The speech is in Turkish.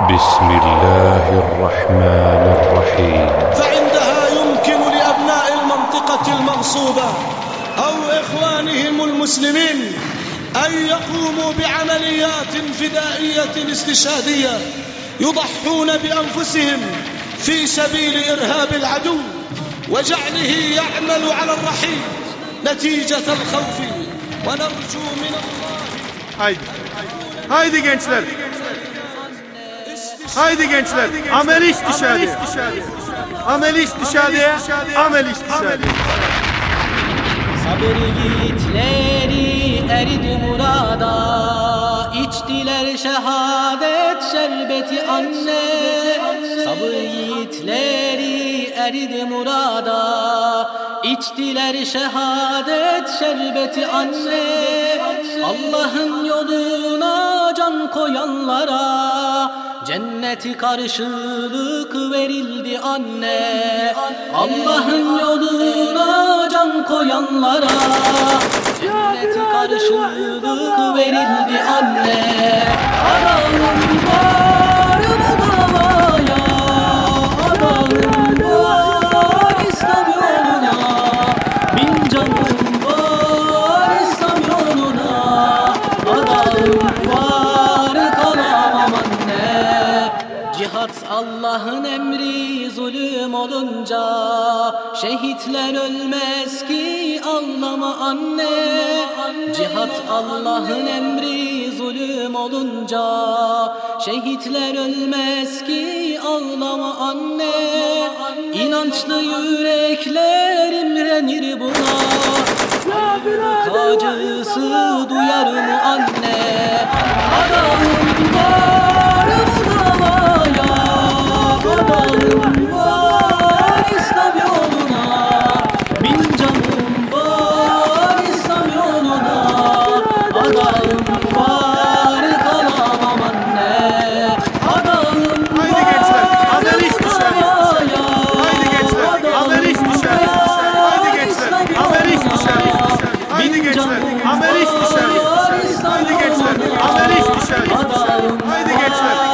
بسم الله الرحمن الرحيم. فعندها يمكن لأبناء المنطقة المغصوبة أو إخوانهم المسلمين أن يقوموا بعمليات فدائية استشهادية يضحون بأنفسهم في سبيل إرهاب العدو وجعله يعمل على الرحيل نتيجة الخوف. ونرجو من الله Haydi. Haydi gençler. Haydi gençler. Amel istişare. Amel istişare. Amel istişare. Sabır yiğitleri eridi murada İçtiler şehadet şerbeti anne Sabır yiğitleri eridi murada. İçtiler şehadet şerbeti anne. Allah'ın yoluna can koyanlara Cenneti karşılık verildi anne. Allah'ın yoluna can koyanlara Cenneti karşılık verildi anne. Adamım var Allah'ın emri zulüm olunca Şehitler ölmez ki ağlama anne. Cihat Allah'ın emri zulüm olunca Şehitler ölmez ki ağlama anne. İnançlı yürekler imrenir buna. Yürek acısı duyar mı anne? Adamım geçler. Haydi geçler. Haydi geçler.